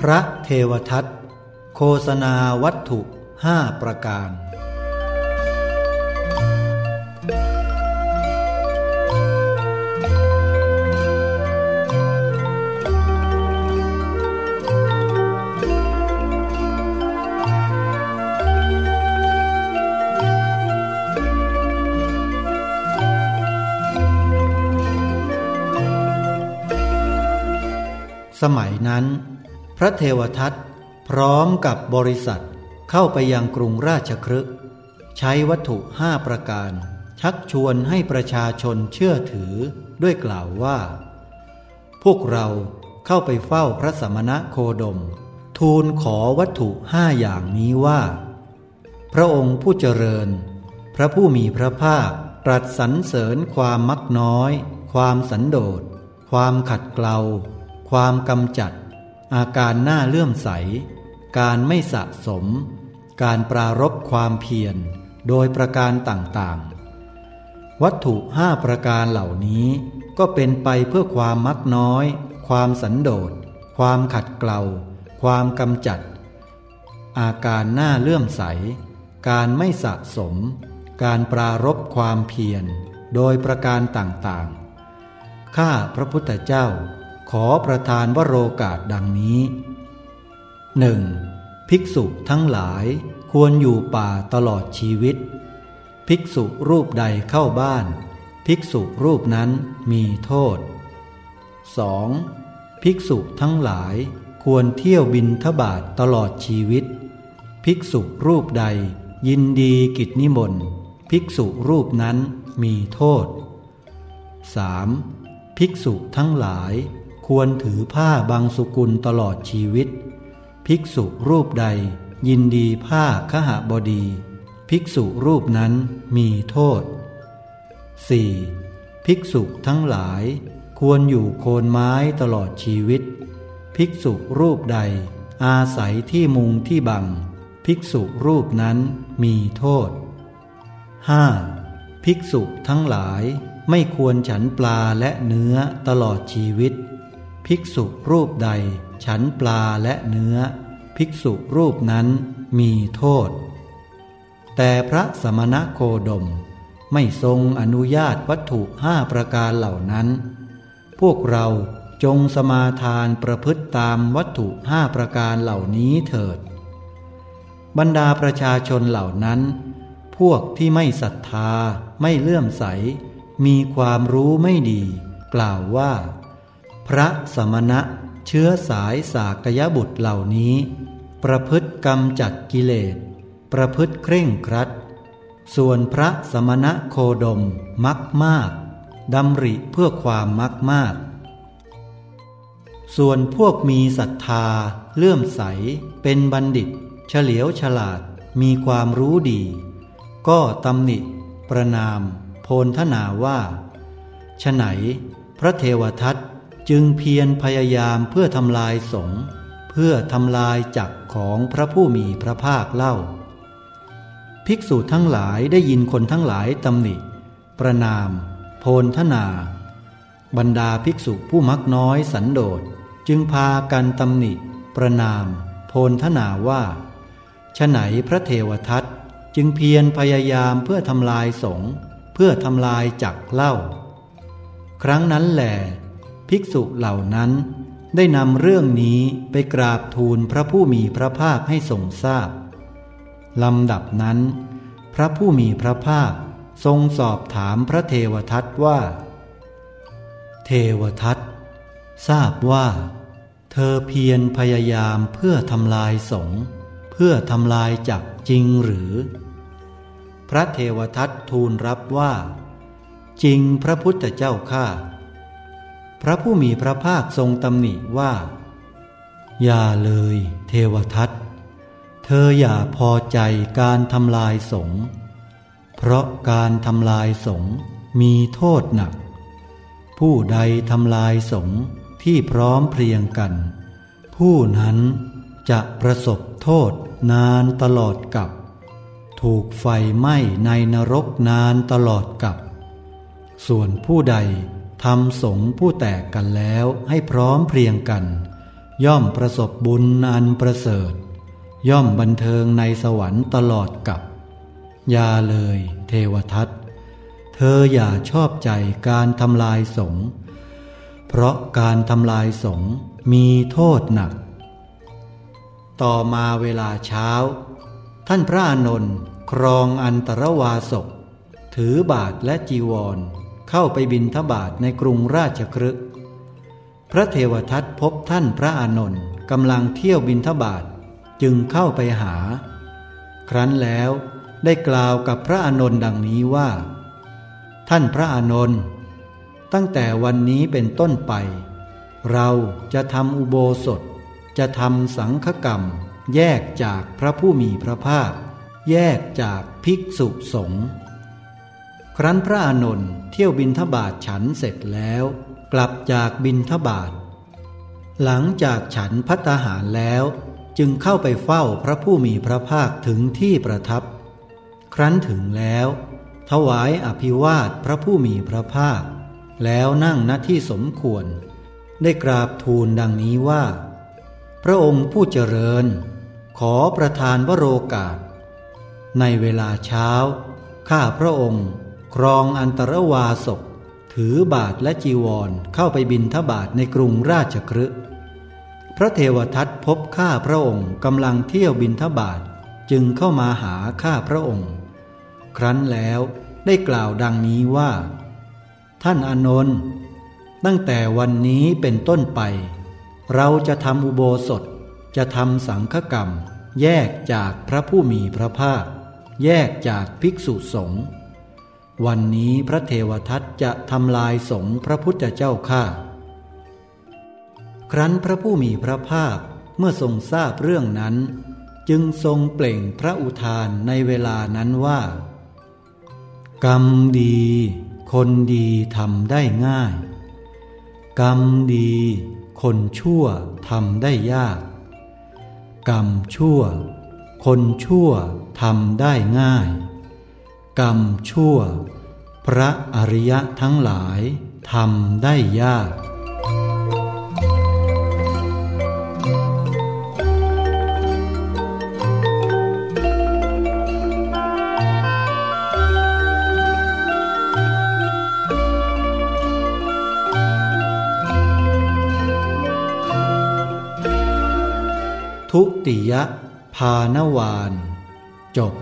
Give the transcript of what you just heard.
พระเทวทัตโฆษณาวัตถุห้าประการ สมัยนั้น พระเทวทัตพร้อมกับบริษัทเข้าไปยังกรุงราชครึก ใช้วัตถุห้าประการ ชักชวนให้ประชาชนเชื่อถือด้วยกล่าวว่า พวกเราเข้าไปเฝ้าพระสมณะโคดม ทูลขอวัตถุห้าอย่างนี้ว่า พระองค์ผู้เจริญ พระผู้มีพระภาคตรัสสรรเสริญความมักน้อย ความสันโดษความขัดเกลา ความกำจัด อาการหน้าเลื่อมใส การไม่สะสม การปรารบความเพียร โดยประการต่างๆ วัตถุห้าประการเหล่านี้ก็เป็นไปเพื่อความมักน้อย ความสันโดษ ความขัดเกลา ความกำจัด อาการหน้าเลื่อมใส การไม่สะสม การปรารบความเพียร โดยประการต่างๆ ข้าพระพุทธเจ้า ขอประทานวโรกาสดังนี้หนึ่งภิกษุทั้งหลายควรอยู่ป่าตลอดชีวิต ภิกษุรูปใดเข้าบ้าน ภิกษุรูปนั้นมีโทษ 2. ภิกษุทั้งหลายควรเที่ยวบินทบาทตลอดชีวิต ภิกษุรูปใดยินดีกิจนิมนต์ภิกษุรูปนั้นมีโทษ 3. ภิกษุทั้งหลาย ควรถือผ้าบางสุกุลตลอดชีวิต ภิกษุรูปใด ยินดีผ้าขหบดี ภิกษุรูปนั้นมีโทษ 4. ภิกษุทั้งหลาย ควรอยู่โคนไม้ตลอดชีวิต ภิกษุรูปใด อาศัยที่มุงที่บัง ภิกษุรูปนั้นมีโทษ 5. ภิกษุทั้งหลายไม่ควรฉันปลาและเนื้อตลอดชีวิต ภิกษุรูปใด ฉันปลาและเนื้อ ภิกษุรูปนั้นมีโทษ แต่พระสมณโคดมไม่ทรงอนุญาตวัตถุห้าประการเหล่านั้น พวกเราจงสมาทานประพฤติตามวัตถุห้าประการเหล่านี้เถิด บรรดาประชาชนเหล่านั้น พวกที่ไม่ศรัทธาไม่เลื่อมใส มีความรู้ไม่ดี กล่าวว่า พระสมณะเชื้อสายสากยบุตรเหล่านี้ ประพฤติกรรมจัดกิเลส ประพฤติเคร่งครัด ส่วนพระสมณะโคดมมักมากดำริเพื่อความมักมาก ส่วนพวกมีศรัทธา เลื่อมใส เป็นบัณฑิต เฉลียวฉลาดมีความรู้ดี ก็ตำหนิ ประนาม โพนทนาว่าฉไหน พระเทวทัต จึงเพียรพยายามเพื่อทำลายสงเพื่อทำลายจักของพระผู้มีพระภาคเล่า ภิกษุทั้งหลายได้ยินคนทั้งหลายตำหนิ ประนาม โพนทนา บรรดาภิกษุผู้มักน้อยสันโดษจึงพากันตำหนิ ประนาม โพนทนาว่าฉไหนพระเทวทัตจึงเพียรพยายามเพื่อทำลายสงเพื่อทำลายจักเล่า ครั้งนั้นแหละ ภิกษุเหล่านั้น ได้นำเรื่องนี้ไปกราบทูลพระผู้มีพระภาคให้ทรงทราบลำดับนั้น พระผู้มีพระภาคทรงสอบถามพระเทวทัตว่า เทวทัตทราบว่า เธอเพียรพยายามเพื่อทำลายสงเพื่อทำลายจักจริงหรือ พระเทวทัตทูลรับว่า จริงพระพุทธเจ้าข้า พระผู้มีพระภาคทรงตำหนิว่า อย่าเลยเทวทัตเธออย่าพอใจการทำลายสงเพราะการทำลายสงมีโทษหนัก ผู้ใดทำลายสงที่พร้อมเพรียงกัน ผู้นั้นจะประสบโทษนานตลอดกับ ถูกไฟไหม้ในนรกนานตลอดกับ ส่วนผู้ใด ทำสงผู้แตกกันแล้วให้พร้อมเพรียงกัน ย่อมประสบบุญอันประเสริฐ ย่อมบันเทิงในสวรรค์ตลอดกับยาเลยเทวทัตเธออย่าชอบใจการทำลายสงเพราะการทำลายสงมีโทษหนัก ต่อมาเวลาเช้า ท่านพระอนนท์ครองอันตรวาสกถือบาทและจีวร เข้าไปบินทบาทในกรุงราชครึก พระเทวทัตพบท่านพระอานนท์กำลังเที่ยวบินทบาทจึงเข้าไปหา ครั้นแล้วได้กล่าวกับพระอานนท์ดังนี้ว่า ท่านพระอานนท์ตั้งแต่วันนี้เป็นต้นไป เราจะทำอุโบสถ จะทำสังฆกรรม แยกจากพระผู้มีพระภาค แยกจากภิกษุสงฆ์ ครั้นพระอานนท์เที่ยวบินทบาทฉันเสร็จแล้ว กลับจากบินทบาท หลังจากฉันพัตหารแล้วจึงเข้าไปเฝ้าพระผู้มีพระภาคถึงที่ประทับ ครั้นถึงแล้ว ถวายอภิวาทพระผู้มีพระภาค แล้วนั่งณที่สมควร ได้กราบทูลดังนี้ว่า พระองค์ผู้เจริญ ขอประทานวโรกาส ในเวลาเช้า ข้าพระองค์ ครองอันตรวาสกถือบาทและจีวรเข้าไปบินทบาทในกรุงราชครึพระเทวทัตพบข้าพระองค์กำลังเที่ยวบินทบาทจึงเข้ามาหาข้าพระองค์ ครั้นแล้วได้กล่าวดังนี้ว่า ท่านอนนท์ตั้งแต่วันนี้เป็นต้นไป เราจะทำอุโบสถจะทำสังฆกรรม แยกจากพระผู้มีพระภาค แยกจากภิกษุสงฆ์ วันนี้พระเทวทัตจะทำลายสงฆ์พระพุทธเจ้าข้าครั้นพระผู้มีพระภาคเมื่อทรงทราบเรื่องนั้น จึงทรงเปล่งพระอุทานในเวลานั้นว่า กรรมดี คนดีทำได้ง่าย กรรมดี คนชั่วทำได้ยาก กรรมชั่ว คนชั่วทำได้ง่าย กรรมชั่ว พระอริยะทั้งหลายทำได้ยาก ทุติยภานวาน จบ